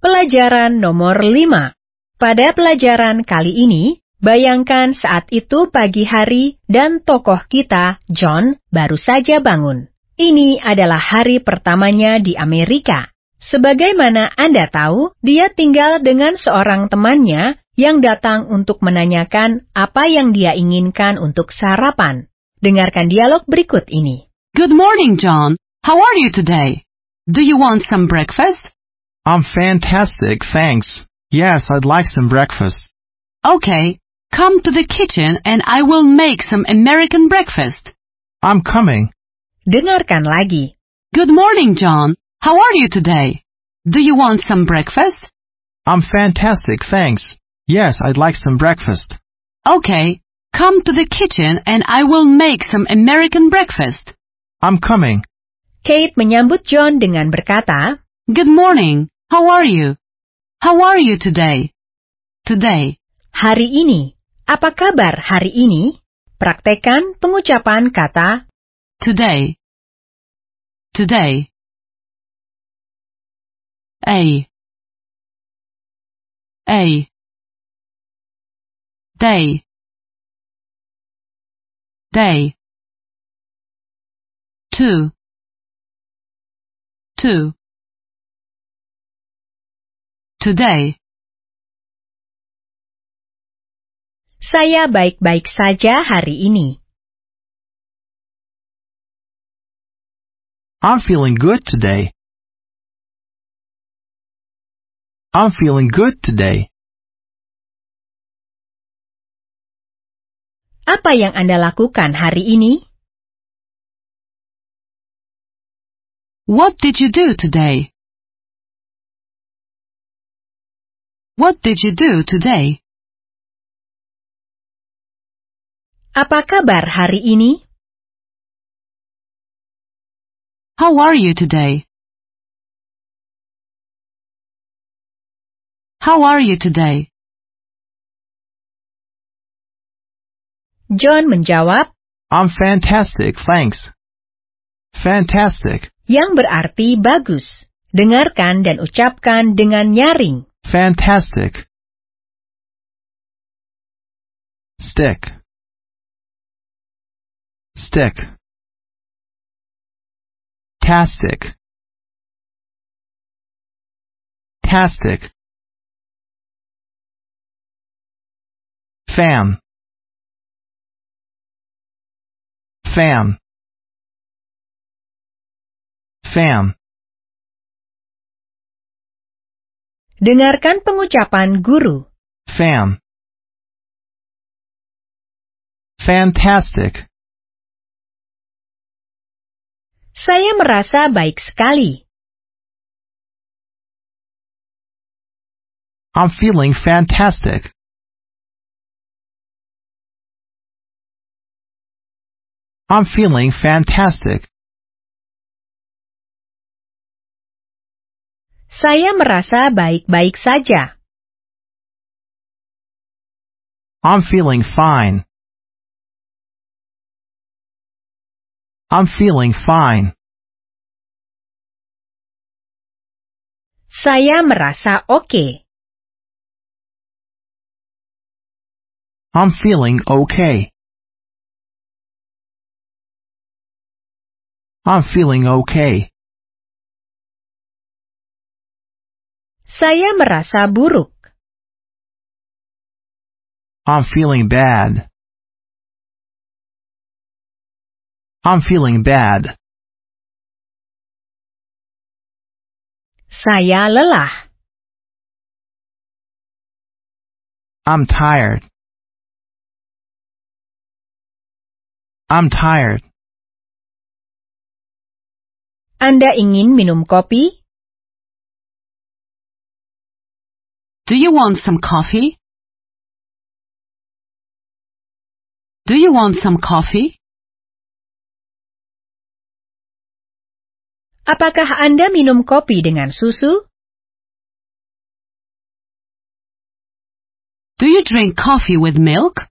Pelajaran nomor 5. Pada pelajaran kali ini, bayangkan saat itu pagi hari dan tokoh kita, John, baru saja bangun. Ini adalah hari pertamanya di Amerika. Sebagaimana Anda tahu, dia tinggal dengan seorang temannya yang datang untuk menanyakan apa yang dia inginkan untuk sarapan. Dengarkan dialog berikut ini. Good morning, John. How are you today? Do you want some breakfast? I'm fantastic, thanks. Yes, I'd like some breakfast. Okay, come to the kitchen and I will make some American breakfast. I'm coming. Dengarkan lagi. Good morning, John. How are you today? Do you want some breakfast? I'm fantastic, thanks. Yes, I'd like some breakfast. Okay, come to the kitchen and I will make some American breakfast. I'm coming. Kate menyambut John dengan berkata, Good morning. How are you? How are you today? Today. Hari ini. Apa kabar hari ini? Praktekan pengucapan kata Today. Today. A. A. Day. Day. Two. Two. Today. Saya baik-baik saja hari ini. I'm feeling good today. I'm feeling good today. Apa yang Anda lakukan hari ini? What did you do today? What did you do today? Apa kabar hari ini? How are you today? How are you today? John menjawab, I'm fantastic, thanks. Fantastic. yang berarti bagus. Dengarkan dan ucapkan dengan nyaring. Fantastic. Stick. Stick. Tastic. Tastic. Fan. Fan. Fan. Dengarkan pengucapan guru. Fan. Fantastic. Saya merasa baik sekali. I'm feeling fantastic. I'm feeling fantastic. Saya merasa baik-baik saja. I'm feeling fine. I'm feeling fine. Saya merasa oke. I'm feeling okay. I'm feeling okay. Saya merasa buruk. I'm feeling bad. I'm feeling bad. Saya lelah. I'm tired. I'm tired. Anda ingin minum kopi? Do you want some coffee? Do you want some coffee? Apakah Anda minum kopi dengan susu? Do you drink coffee with milk?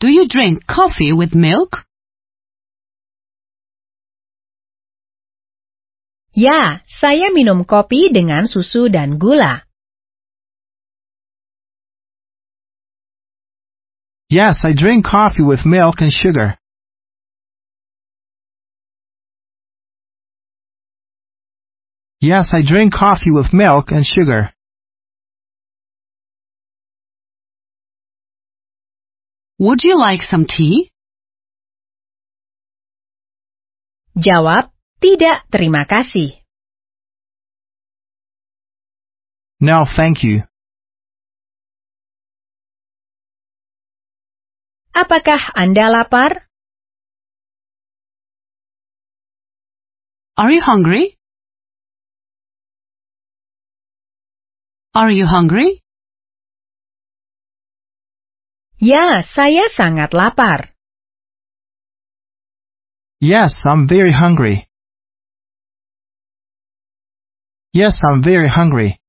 Do you drink coffee with milk? Ya, saya minum kopi dengan susu dan gula. Yes, I drink coffee with milk and sugar. Yes, I drink coffee with milk and sugar. Would you like some tea? Jawab, tidak terima kasih. No, thank you. Apakah Anda lapar? Are you hungry? Are you hungry? Ya, saya sangat lapar. Yes, I'm very hungry. Yes, I'm very hungry.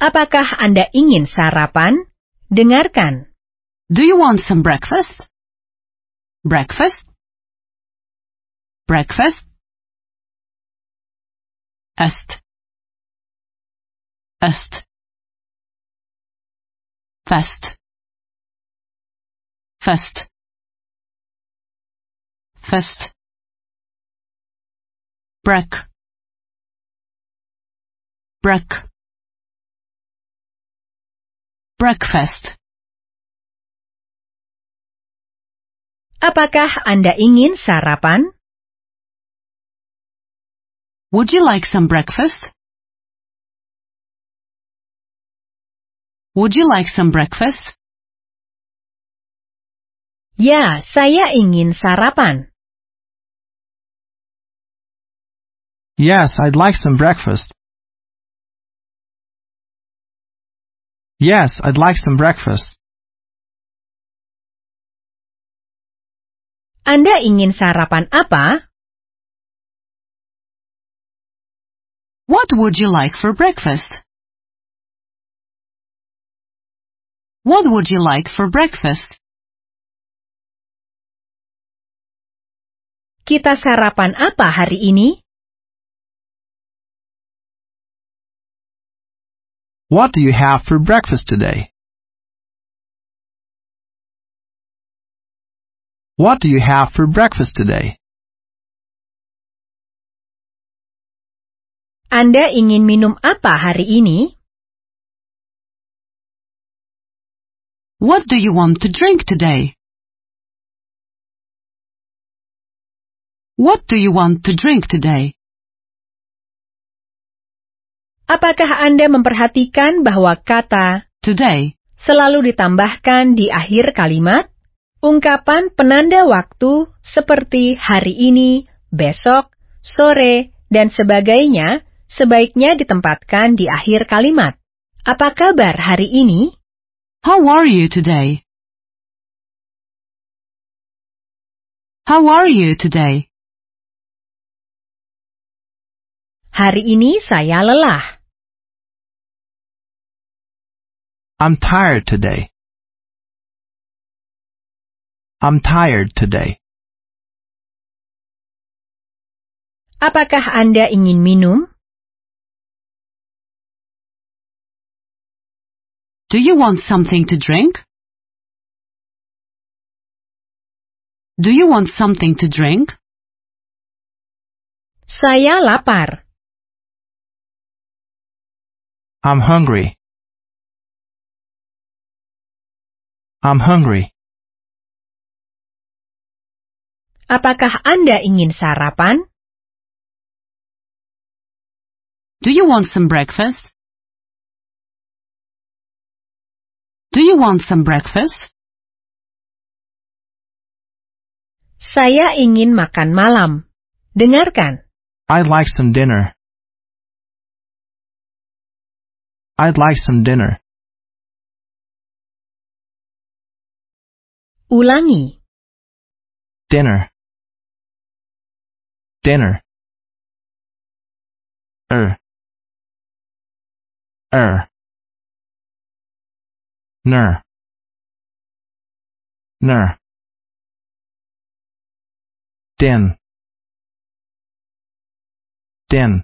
Apakah Anda ingin sarapan? Dengarkan. Do you want some breakfast? Breakfast? Breakfast? Est. Est. Fest. Fest. Fest. Break. Break. Breakfast. Apakah Anda ingin sarapan? Would you like some breakfast? Would you like some breakfast? Ya, saya ingin sarapan. Yes, I'd like some breakfast. Yes, I'd like some breakfast. Anda ingin sarapan apa? What would you like for breakfast? What would you like for breakfast? Kita sarapan apa hari ini? What do you have for breakfast today? What do you have for breakfast today? Anda ingin minum apa hari ini? What do you want to drink today? What do you want to drink today? Apakah Anda memperhatikan bahwa kata Today. selalu ditambahkan di akhir kalimat? Ungkapan penanda waktu seperti hari ini, besok, sore, dan sebagainya sebaiknya ditempatkan di akhir kalimat. Apa kabar hari ini? How are you today? How are you today? Hari ini saya lelah. I'm tired today. I'm tired today. Apakah Anda ingin minum? Do you want something to drink? Do you want something to drink? Saya lapar. I'm hungry. I'm hungry. Apakah Anda ingin sarapan? Do you want some breakfast? Do you want some breakfast? Saya ingin makan malam. Dengarkan. I'd like some dinner. I'd like some dinner. Ulangi. Dinner. Dinner. Er. Er. Ner. Ner. Din. Din.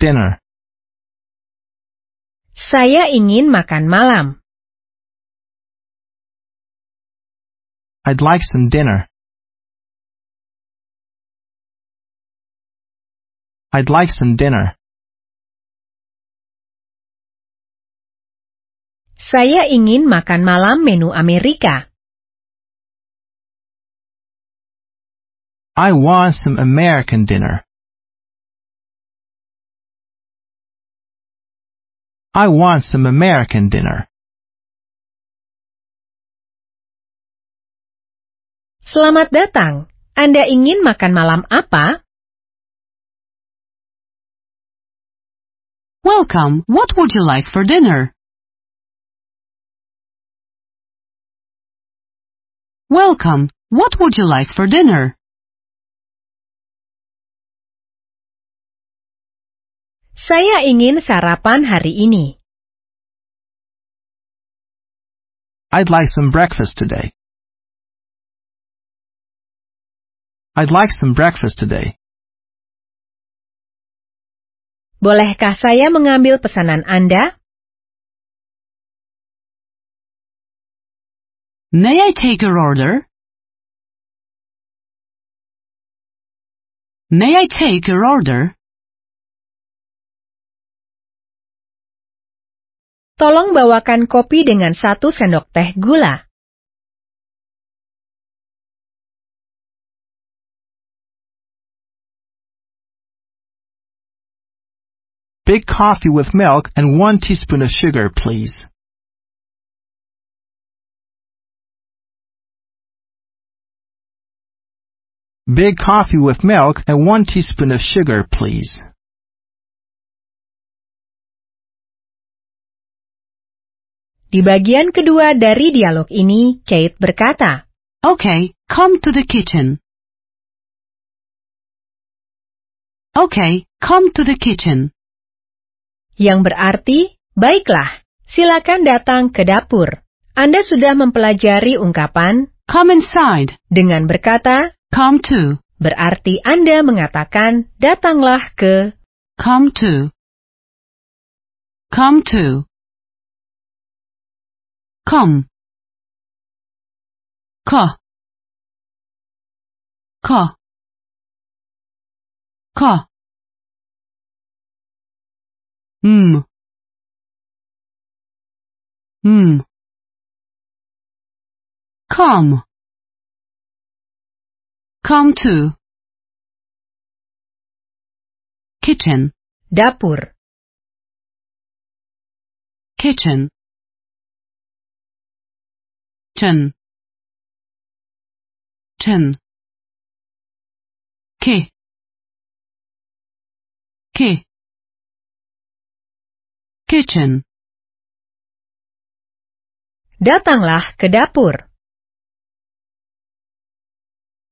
Dinner. Saya ingin makan malam. I'd like some dinner. I'd like some dinner. Saya ingin makan malam menu Amerika. I want some American dinner. I want some American dinner. Selamat datang. Anda ingin makan malam apa? Welcome. What would you like for dinner? Welcome. What would you like for dinner? Saya ingin sarapan hari ini. I'd like some breakfast today. I'd like some breakfast today. Bolehkah saya mengambil pesanan Anda? May I take your order? May I take your order? Tolong bawakan kopi dengan satu sendok teh gula. Big coffee with milk and one teaspoon of sugar, please. Big coffee with milk and one teaspoon of sugar, please. Di bagian kedua dari dialog ini, Kate berkata, Okay, come to the kitchen. Okay, come to the kitchen. Yang berarti, baiklah, silakan datang ke dapur. Anda sudah mempelajari ungkapan Come inside. dengan berkata, Come to. berarti Anda mengatakan datanglah ke. Come to. Come to. Come. Ka. Ka. Ka. Mm. Mm. Come. Come to. Kitchen. dapur. Kitchen. Chen. Chen. Ki. Ki. Kitchen. Datanglah ke dapur.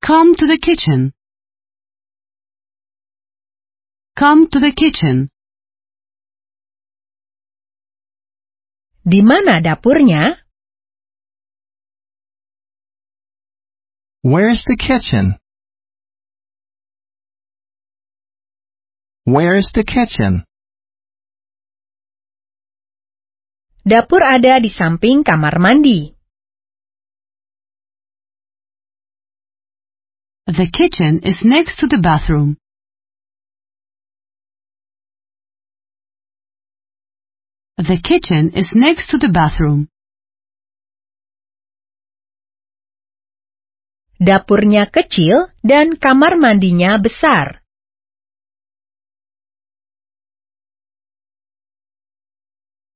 Come to the kitchen. Come to the kitchen. Di mana dapurnya? Where's the kitchen? Where's the kitchen? Dapur ada di samping kamar mandi. The kitchen is next to the bathroom. The kitchen is next to the bathroom. Dapurnya kecil dan kamar mandinya besar.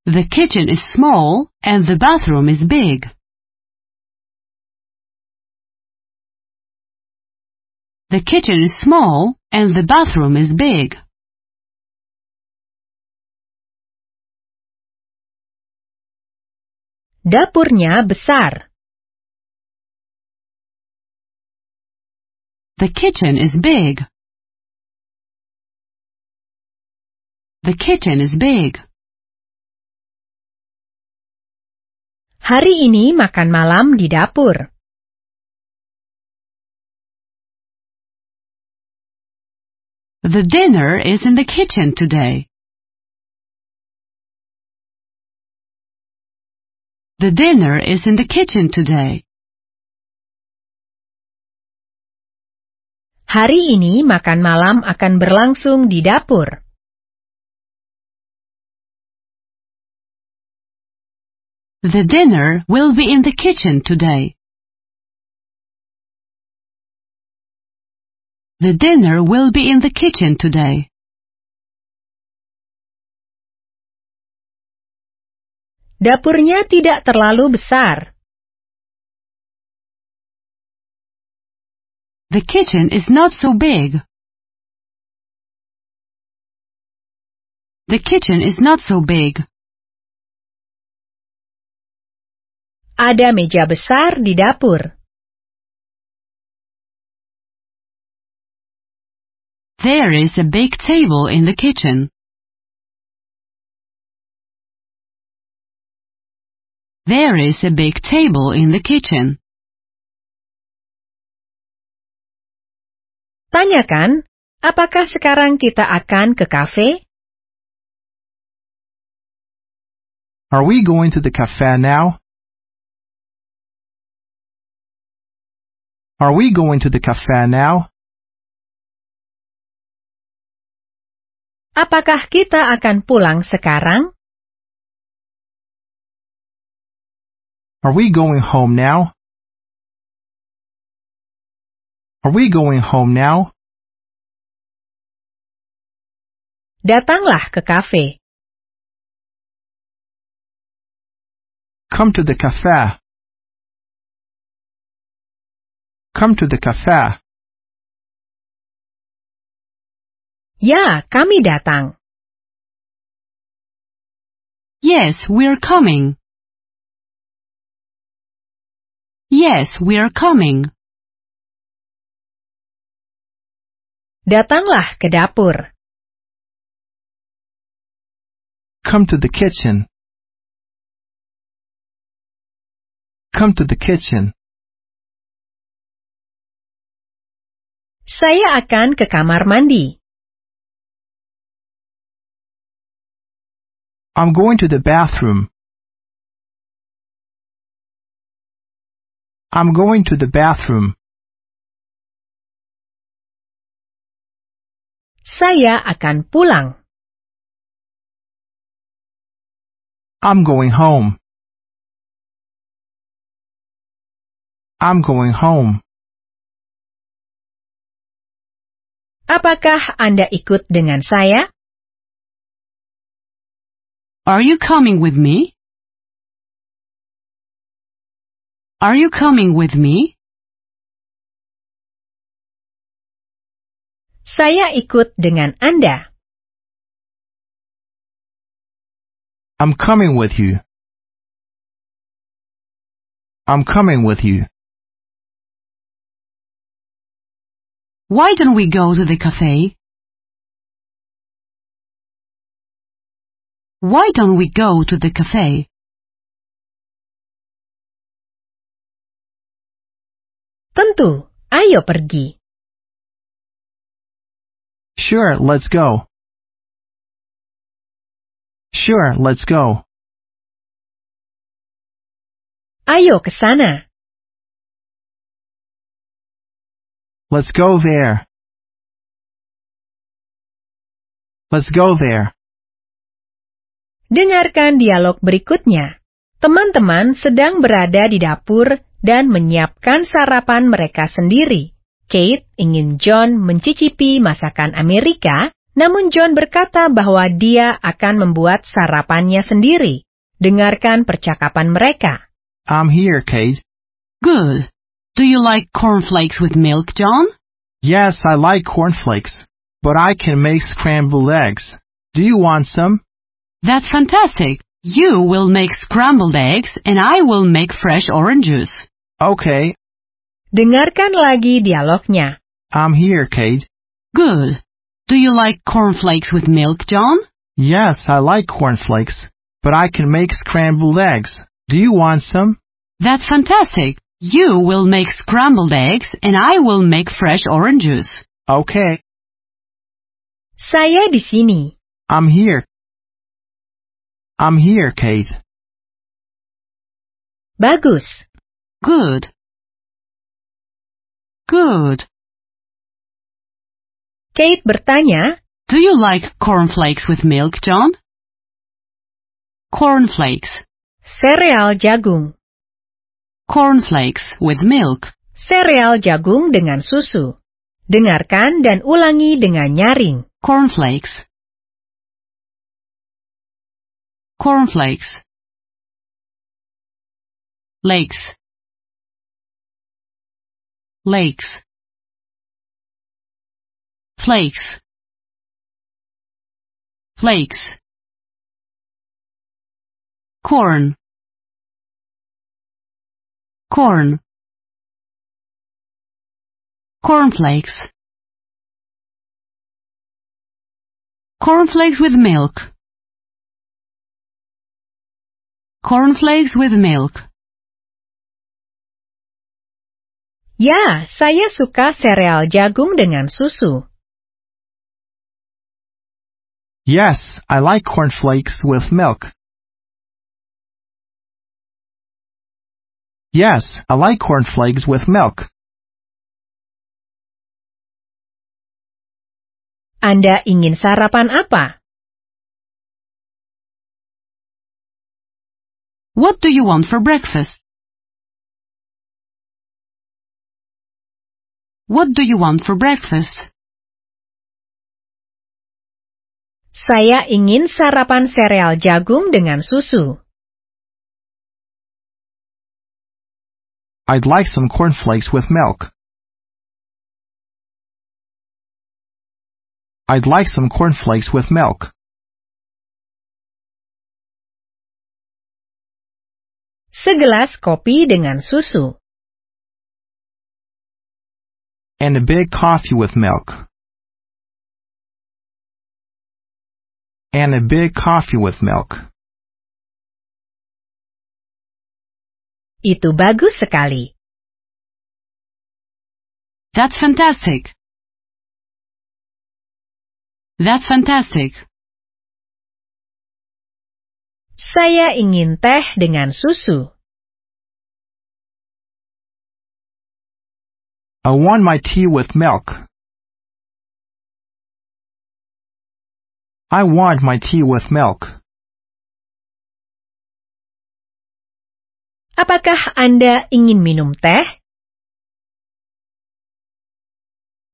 The kitchen is small and the bathroom is big. The kitchen is small and the bathroom is big. Dapurnya besar. The kitchen is big. The kitchen is big. Hari ini makan malam di dapur. The dinner is in the kitchen today. The dinner is in the kitchen today. Hari ini makan malam akan berlangsung di dapur. The dinner will be in the kitchen today. The dinner will be in the kitchen today. Dapurnya tidak terlalu besar. The kitchen is not so big. The kitchen is not so big. Ada meja besar di dapur. There is a big table in the kitchen. There is a big table in the kitchen. Tanyakan, apakah sekarang kita akan ke kafe? Are we going to the cafe now? Are we going to the cafe now? Apakah kita akan pulang sekarang? Are we going home now? Are we going home now? Datanglah ke kafe. Come to the cafe. Come to the cafe. Ya, kami datang. Yes, we're coming. Yes, we're coming. Datanglah ke dapur. Come to the kitchen. Come to the kitchen. Saya akan ke kamar mandi. I'm going to the bathroom. I'm going to the bathroom. Saya akan pulang. I'm going home. I'm going home. Apakah Anda ikut dengan saya? Are you coming with me? Are you coming with me? Saya ikut dengan Anda. I'm coming with you. I'm coming with you. Why don't we go to the cafe? Why don't we go to the cafe? Tentu, ayo pergi. Sure, let's go. Sure, let's go. Ayo ke sana. Let's go there. Let's go there. Dengarkan dialog berikutnya. Teman-teman sedang berada di dapur dan menyiapkan sarapan mereka sendiri. Kate ingin John mencicipi masakan Amerika, namun John berkata bahwa dia akan membuat sarapannya sendiri. Dengarkan percakapan mereka. I'm here, Kate. Good. Do you like cornflakes with milk, John? Yes, I like cornflakes, but I can make scrambled eggs. Do you want some? That's fantastic. You will make scrambled eggs and I will make fresh orange juice. Okay, Dengarkan lagi dialognya. I'm here, Kate. Good. Do you like cornflakes with milk, John? Yes, I like cornflakes, but I can make scrambled eggs. Do you want some? That's fantastic. You will make scrambled eggs and I will make fresh orange juice. Okay. Saya di sini. I'm here. I'm here, Kate. Bagus. Good. Good. Kate bertanya, Do you like cornflakes with milk, John? Cornflakes. sereal jagung. Cornflakes with milk. Sereal jagung dengan susu. Dengarkan dan ulangi dengan nyaring. Cornflakes. Cornflakes. Lakes. Lakes. Flakes. Flakes. Corn. Corn. Cornflakes. Cornflakes with milk. Cornflakes with milk. Ya, saya suka sereal jagung dengan susu. Yes, I like cornflakes with milk. Yes, I like cornflakes with milk. Anda ingin sarapan apa? What do you want for breakfast? What do you want for breakfast? Saya ingin sarapan sereal jagung dengan susu. I'd like some cornflakes with milk. I'd like some cornflakes with milk. Segelas kopi dengan susu. And a big coffee with milk. And a big coffee with milk. Itu bagus sekali. That's fantastic. That's fantastic. Saya ingin teh dengan susu. I want my tea with milk. I want my tea with milk. Apakah Anda ingin minum teh?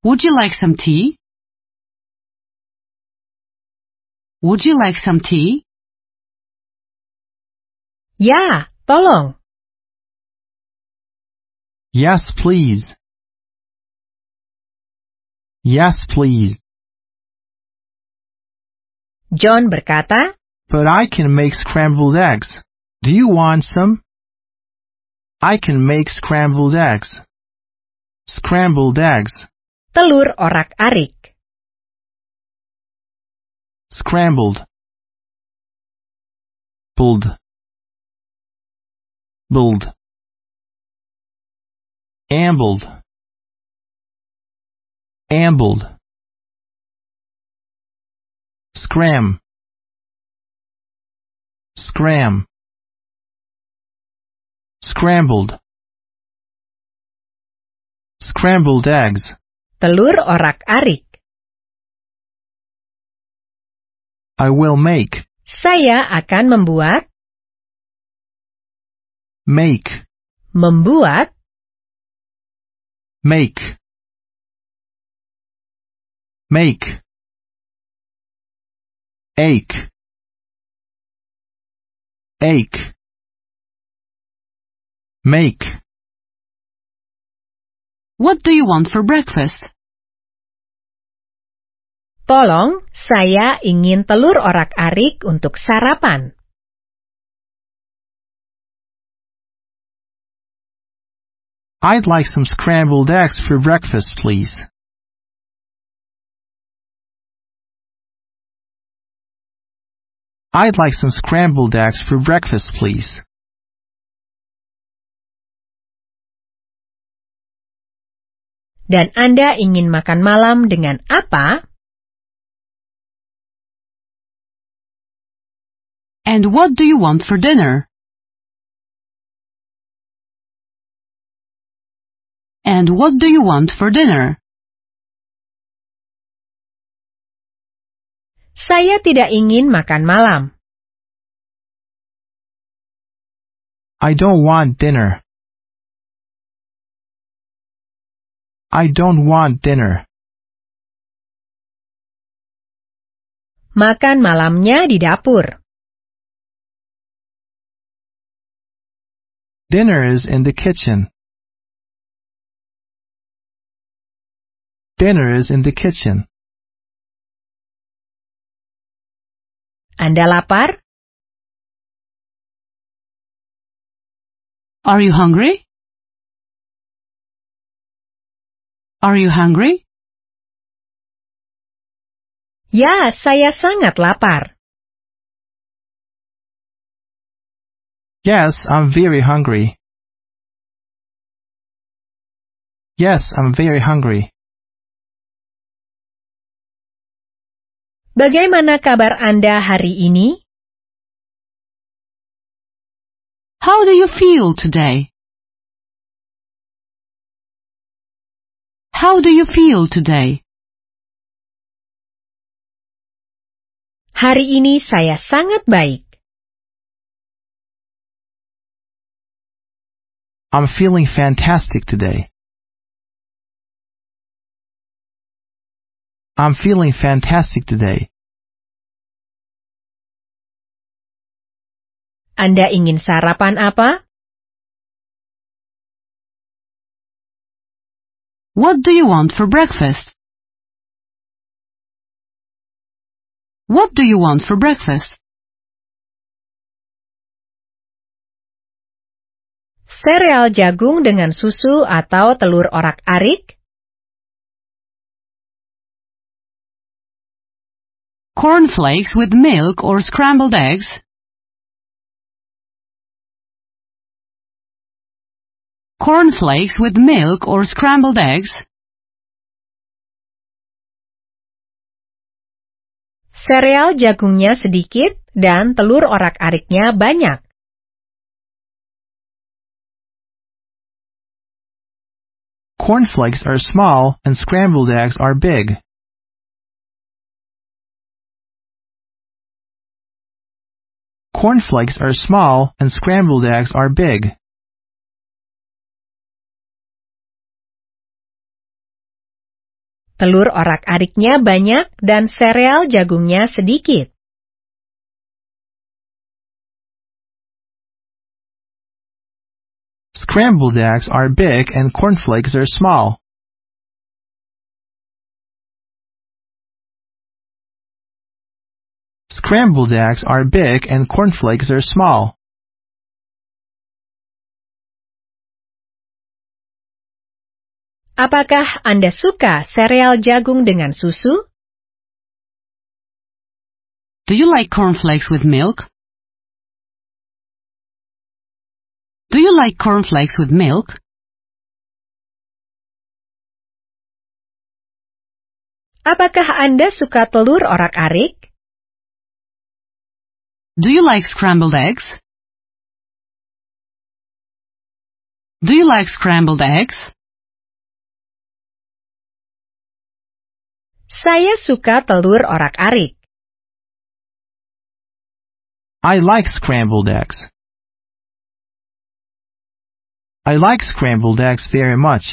Would you like some tea? Would you like some tea? Ya, tolong. Yes, please. Yes, please. John berkata, But I can make scrambled eggs. Do you want some? I can make scrambled eggs. Scrambled eggs. telur orak-arik. Scrambled. Pulled. Bulled. Ambled. Ambled. Scram. Scram. Scrambled. Scrambled eggs. Telur orak-arik. I will make. Saya akan membuat, Make. membuat, Make. Make. Ache. Ache. Make. What do you want for breakfast? tolong, saya ingin telur orak-arik untuk sarapan. I'd like some scrambled eggs for breakfast, please. I'd like some scrambled eggs for breakfast, please. dan Anda ingin makan malam dengan apa? And what do you want for dinner? And what do you want for dinner? Saya tidak ingin makan malam. I don't want dinner. I don't want dinner. Makan malamnya di dapur. Dinner is in the kitchen. Dinner is in the kitchen. Anda lapar? Are you hungry? Are you hungry? Ya, saya sangat lapar. Yes, I'm very hungry. Yes, I'm very hungry. Bagaimana kabar Anda hari ini? How do you feel today? How do you feel today? Hari ini saya sangat baik. I'm feeling fantastic today. I'm feeling fantastic today. Anda ingin sarapan apa? What do you want for breakfast? What do you want for breakfast? Sereal jagung dengan susu atau telur orak-arik? Cornflakes with milk or scrambled eggs? Cornflakes with milk or scrambled eggs? Sereal jagungnya sedikit dan telur orak-ariknya banyak. Cornflakes are small and scrambled eggs are big. Cornflakes are small and scrambled eggs are big. Telur orak-ariknya banyak dan sereal jagungnya sedikit. Scrambled eggs are big and cornflakes are small. Scrambled eggs are big and cornflakes are small. Apakah Anda suka sereal jagung dengan susu? Do you like cornflakes with milk? Do you like cornflakes with milk? Apakah Anda suka telur orak-arik? Do you like scrambled eggs? Do you like scrambled eggs? Saya suka telur orak-arik. I like scrambled eggs. I like scrambled eggs very much.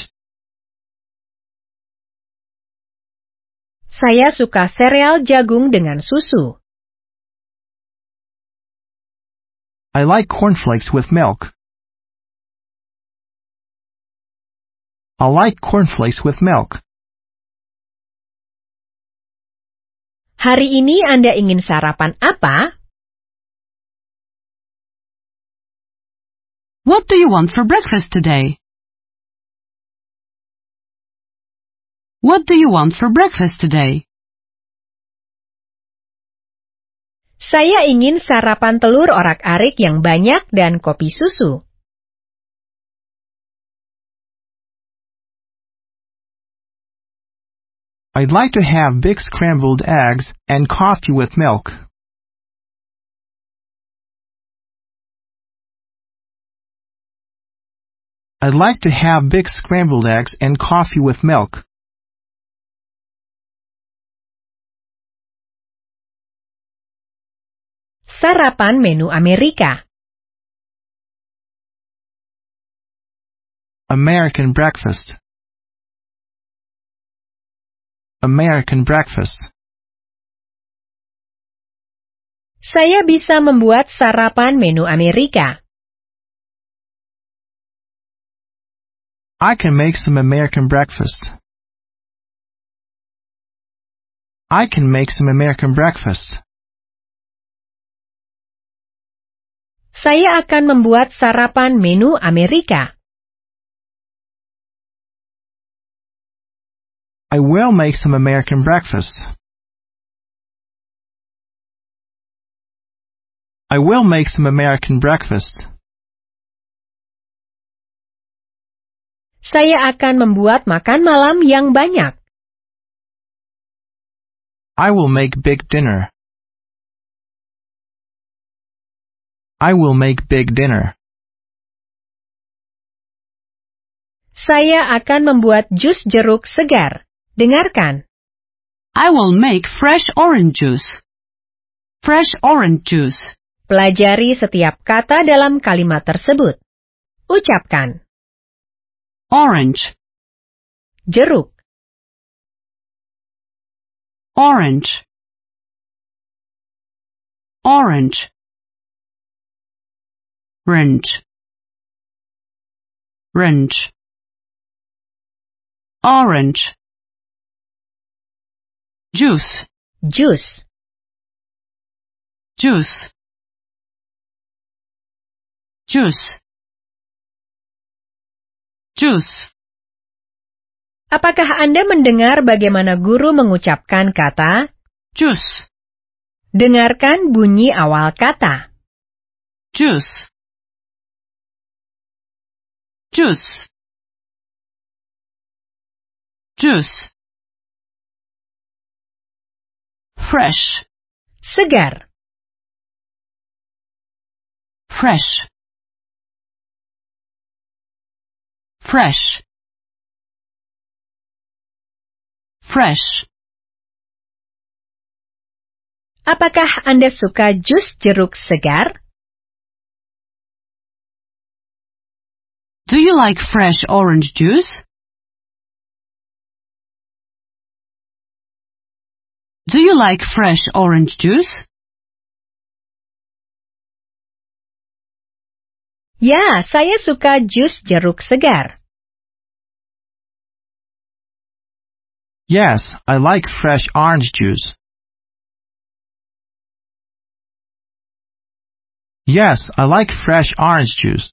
Saya suka sereal jagung dengan susu. I like cornflakes with milk. I like cornflakes with milk. Hari ini Anda ingin sarapan apa? What do you want for breakfast today? What do you want for breakfast today? Saya ingin sarapan telur orak-arik yang banyak dan kopi susu. I'd like to have big scrambled eggs and coffee with milk. I'd like to have big scrambled eggs and coffee with milk. Sarapan menu Amerika. American breakfast. American breakfast. Saya bisa membuat sarapan menu Amerika. I can make some American breakfast. I can make some American breakfast. Saya akan membuat sarapan menu Amerika. I will make some American breakfast. I will make some American breakfast. Saya akan membuat makan malam yang banyak. I will make big dinner. I will make big dinner. Saya akan membuat jus jeruk segar. Dengarkan. I will make fresh orange juice. Fresh orange juice. Pelajari setiap kata dalam kalimat tersebut. Ucapkan. Orange. Jeruk. Orange. Orange. Orange. Orange. Orange. Juice. Jus. Juice. Juice. Juice. Apakah Anda mendengar bagaimana guru mengucapkan kata? Juice. Dengarkan bunyi awal kata. Juice. Juice. Juice. Fresh. Segar. Fresh. Fresh. Fresh. Apakah Anda suka jus jeruk segar? Do you like fresh orange juice? Do you like fresh orange juice? Ya, saya suka jus jeruk segar. Yes, I like fresh orange juice. Yes, I like fresh orange juice.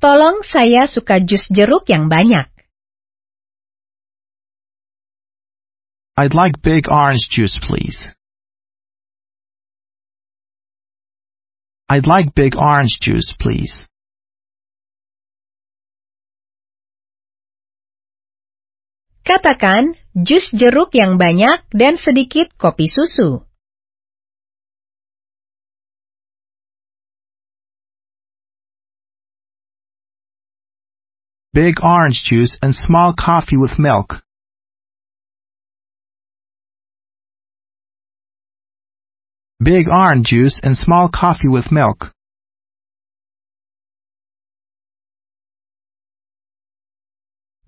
Tolong saya suka jus jeruk yang banyak. I'd like big orange juice, please. I'd like big orange juice, please. Katakan jus jeruk yang banyak dan sedikit kopi susu. Big orange juice and small coffee with milk. Big orange juice and small coffee with milk.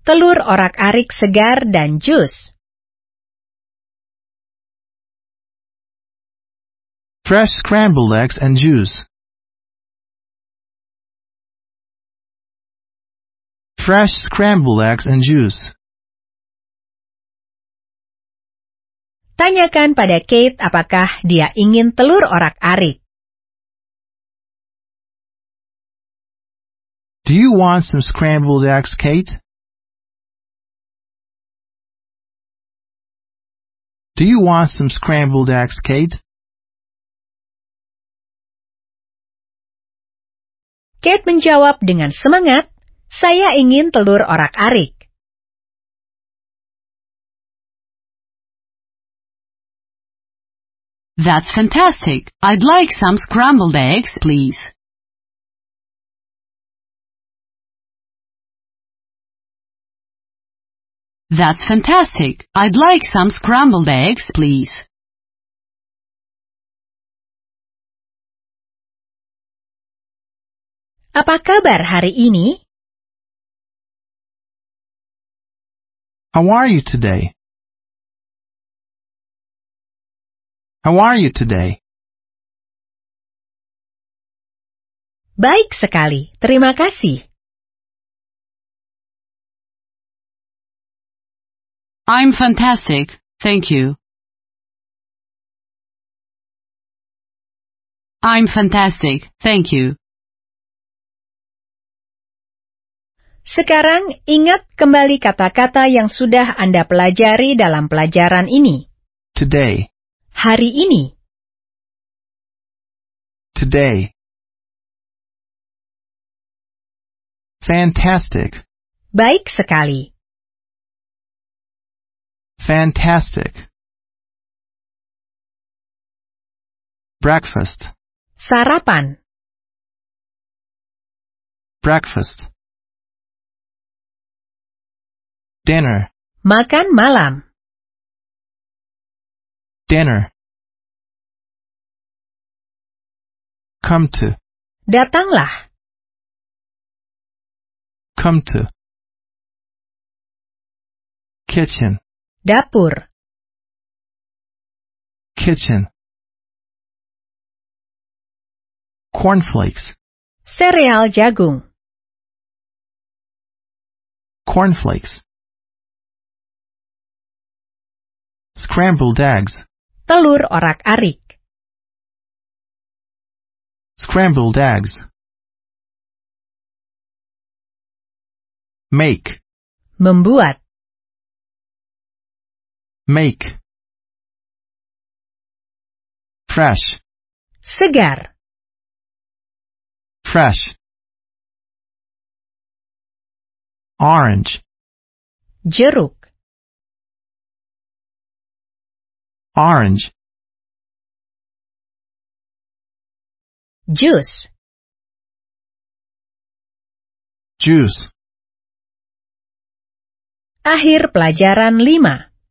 Telur orak-arik segar dan jus. Fresh scrambled eggs and juice. Fresh scrambled eggs and juice. Tanyakan pada Kate apakah dia ingin telur orak-arik. Do you want some scrambled eggs, Kate? Do you want some scrambled eggs, Kate? Kate menjawab dengan semangat, saya ingin telur orak-arik. That's fantastic. I'd like some scrambled eggs, please. That's fantastic. I'd like some scrambled eggs, please. Apa kabar hari ini? How are you today? How are you today? Baik sekali, terima kasih. I'm fantastic, thank you. I'm fantastic, thank you. Sekarang ingat kembali kata-kata yang sudah Anda pelajari dalam pelajaran ini. Today. Hari ini, Today. Fantastic. baik sekali. Fantastic. Breakfast. Sarapan, Breakfast. Dinner. makan malam, Dinner. Come to. datanglah, Come to. Kitchen. dapur, Kitchen. Cornflakes. sereal jagung, Cornflakes. Scrambled eggs. Telur orak-arik, Scrambled eggs. Make. membuat, Make. Fresh. segar, Fresh. Orange. jeruk, Orange. juice Juice. akhir pelajaran 5.